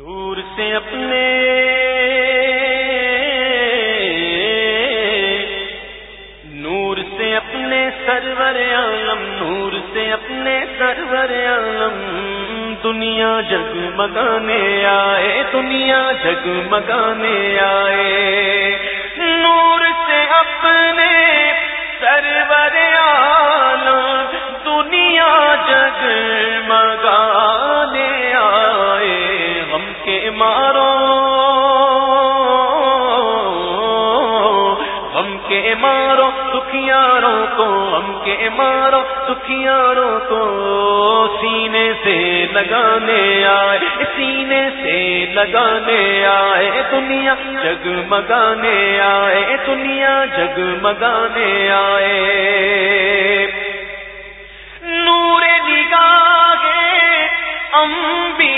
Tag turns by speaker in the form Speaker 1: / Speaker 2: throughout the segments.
Speaker 1: نور سے اپنے نور سے اپنے سرور عالم، نور سے اپنے سرور عالم۔ دنیا جگمگانے آئے، دنیا جگمگانے آئے۔ نور سے اپنے سرور عالم، دنیا جگمگانے کے مارو ہم کے مارو دکھیاروں کو ہم کے مارو دکھیاروں کو سینے سے لگانے آئے، سینے سے لگانے آئے، دنیا جگمگانے آئے، دنیا جگمگانے آئے۔ نور نگاہ انبیاء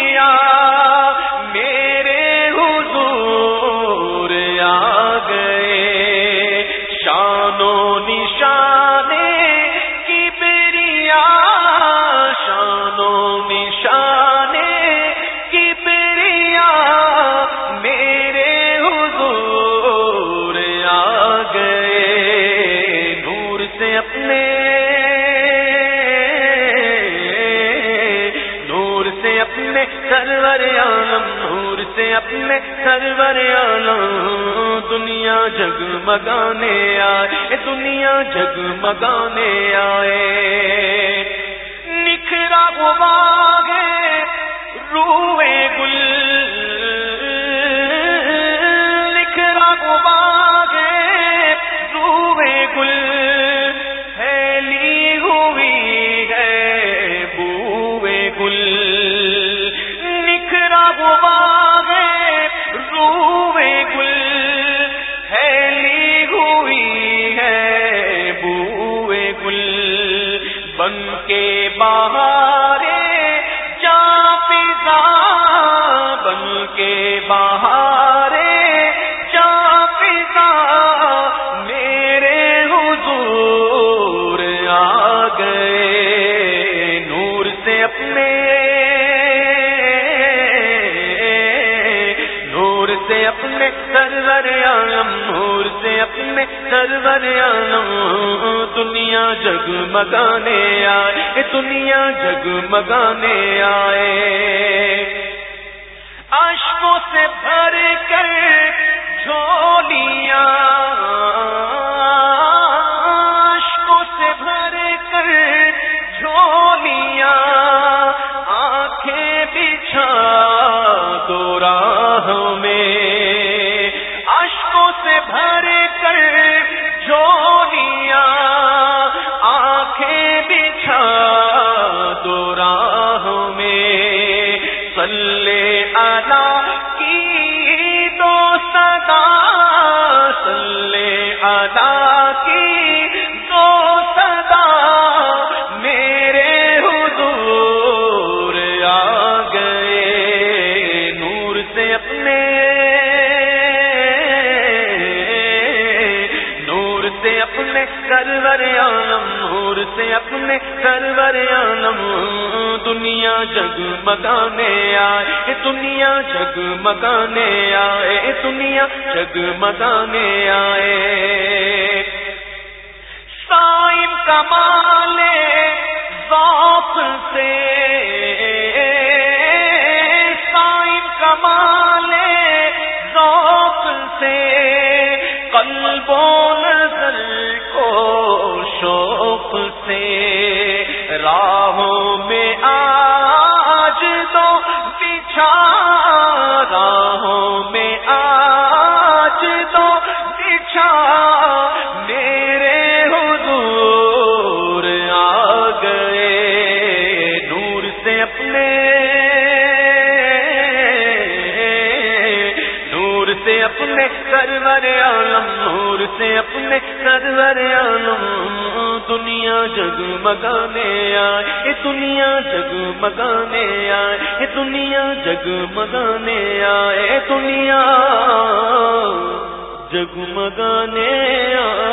Speaker 1: انبیاء اپنے سرور عالم نور سے اپنے سرور عالم۔ دنیا جگمگانے آئے دنیا جگمگانے آئے۔ نکھرا گے روح بہارے جا پتا بن کے بہار سے اپنے سرور عالم دنیا جگمگانے آئے دنیا جگمگانے آئے۔ اشکوں سے بھر کر جھولیاں اشکوں سے بھر کر جھولیاں، آنکھیں بچھا دو راہ میں۔ اشکوں سے بھر جھولیاں آنکھیں بچھا دو راہ میں۔ سلے آلہ کی دو سدا سلے آلہ کی دو سدا میرے حضور آ گئے، نور سے اپنے اپنے سرور عالم نور سے اپنے سرور عالم دنیا جگمگانے آئے دنیا جگ جگمگانے آئے دنیا جگ جگمگانے آئے۔ سائم کمالے ذوق سے۔ سائم کمالے ذوق سے۔ قلب راہوں میں آج تو بچھا راہوں میں آج تو بچھا میرے حضور آ گئے نور سے اپنے نور سے اپنے سرور عالم، نور سے اپنے سرور جگ مگانے آئے دنیا جگ مگانے آئے دنیا جگ مگانے آئے دنیا جگ مگانے آئے۔